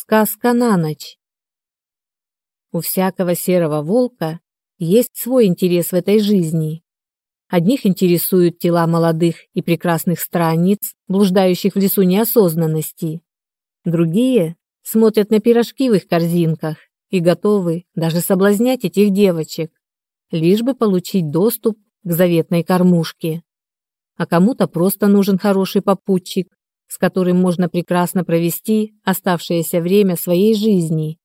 Сказка на ночь. У всякого серого волка есть свой интерес в этой жизни. Одних интересуют тела молодых и прекрасных странниц, блуждающих в лесу неосознанности. Другие смотрят на пирожки в их корзинках и готовы даже соблазнять этих девочек, лишь бы получить доступ к заветной кормушке. А кому-то просто нужен хороший попутчик, с которым можно прекрасно провести оставшееся время своей жизни.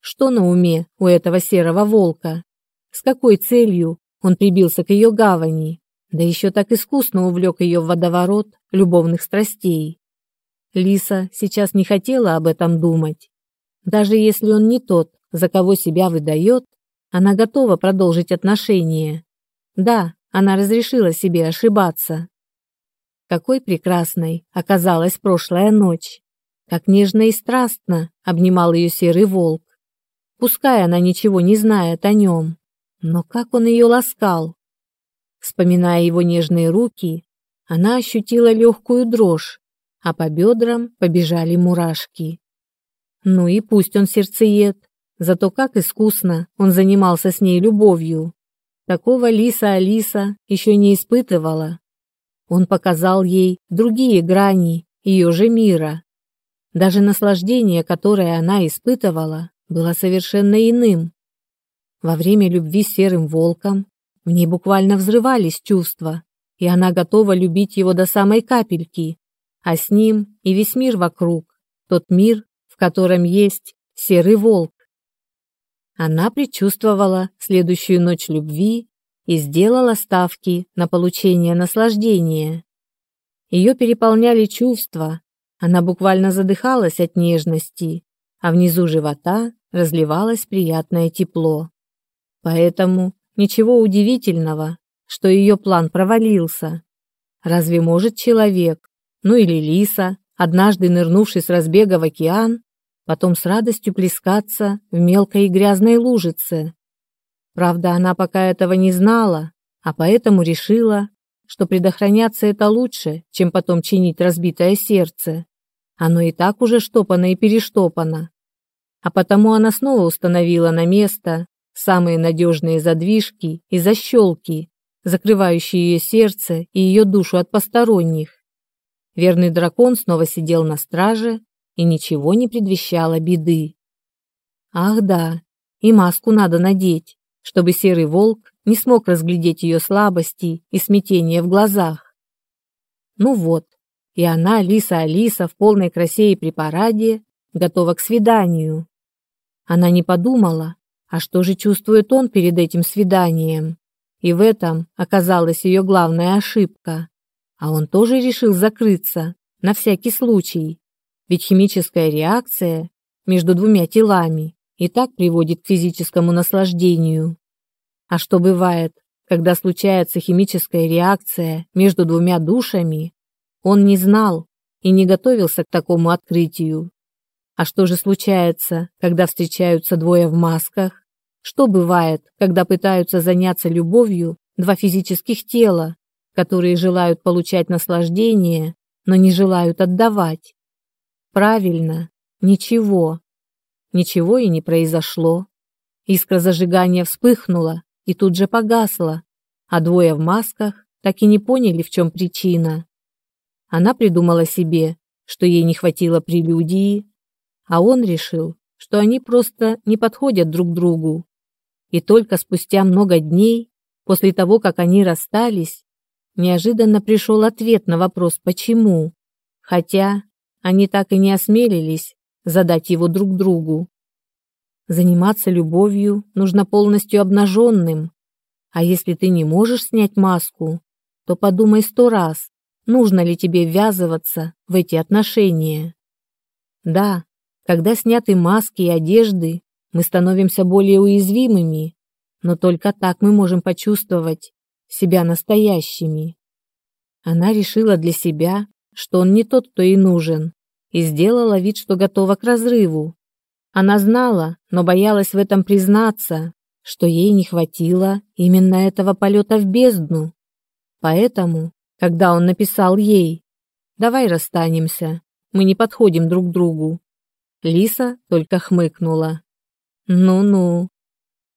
Что на уме у этого серого волка? С какой целью он прибился к ее гавани, да еще так искусно увлек ее в водоворот любовных страстей? Лиса сейчас не хотела об этом думать. Даже если он не тот, за кого себя выдает, она готова продолжить отношения. Да, она разрешила себе ошибаться. Какой прекрасной оказалась прошлая ночь. Как нежно и страстно обнимал ее серый волк. Пускай она ничего не знает о нем, но как он ее ласкал. Вспоминая его нежные руки, она ощутила легкую дрожь, а по бедрам побежали мурашки. Ну и пусть он сердцеед, зато как искусно он занимался с ней любовью. Такого Лиса Алиса еще не испытывала. Он показал ей другие грани ее же мира. Даже наслаждение, которое она испытывала, было совершенно иным. Во время любви с серым волком в ней буквально взрывались чувства, и она готова любить его до самой капельки, а с ним и весь мир вокруг, тот мир, в котором есть серый волк. Она предчувствовала следующую ночь любви и сделала ставки на получение наслаждения. Ее переполняли чувства, она буквально задыхалась от нежности, а внизу живота разливалось приятное тепло. Поэтому ничего удивительного, что ее план провалился. Разве может человек, ну или лиса, однажды нырнувший с разбега в океан, потом с радостью плескаться в мелкой и грязной лужице? Правда, она пока этого не знала, а поэтому решила, что предохраняться это лучше, чем потом чинить разбитое сердце. Оно и так уже штопано и перештопано. А потому она снова установила на место самые надежные задвижки и защелки, закрывающие ее сердце и ее душу от посторонних. Верный дракон снова сидел на страже, и ничего не предвещало беды. Ах да, и маску надо надеть чтобы серый волк не смог разглядеть ее слабости и смятения в глазах. Ну вот, и она, Лиса Алиса, в полной красе и при параде, готова к свиданию. Она не подумала, а что же чувствует он перед этим свиданием? И в этом оказалась ее главная ошибка. А он тоже решил закрыться, на всякий случай. Ведь химическая реакция между двумя телами и так приводит к физическому наслаждению. А что бывает, когда случается химическая реакция между двумя душами, он не знал и не готовился к такому открытию. А что же случается, когда встречаются двое в масках? Что бывает, когда пытаются заняться любовью два физических тела, которые желают получать наслаждение, но не желают отдавать? Правильно, ничего. Ничего и не произошло. Искра зажигания вспыхнула и тут же погасла, а двое в масках так и не поняли, в чем причина. Она придумала себе, что ей не хватило прелюдии, а он решил, что они просто не подходят друг другу. И только спустя много дней, после того, как они расстались, неожиданно пришел ответ на вопрос «почему?», хотя они так и не осмелились задать его друг другу. Заниматься любовью нужно полностью обнаженным. А если ты не можешь снять маску, то подумай сто раз, нужно ли тебе ввязываться в эти отношения. Да, когда сняты маски и одежды, мы становимся более уязвимыми, но только так мы можем почувствовать себя настоящими. Она решила для себя, что он не тот, кто ей нужен, и сделала вид, что готова к разрыву. Она знала, но боялась в этом признаться, что ей не хватило именно этого полета в бездну. Поэтому, когда он написал ей «Давай расстанемся, мы не подходим друг другу», Лиса только хмыкнула. Ну-ну.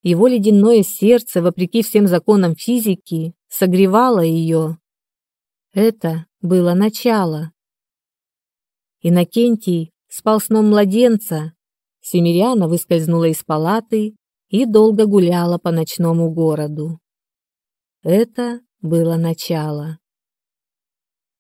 Его ледяное сердце, вопреки всем законам физики, согревало ее. Это было начало. Иннокентий спал сном младенца. Семиряна выскользнула из палаты и долго гуляла по ночному городу. Это было начало.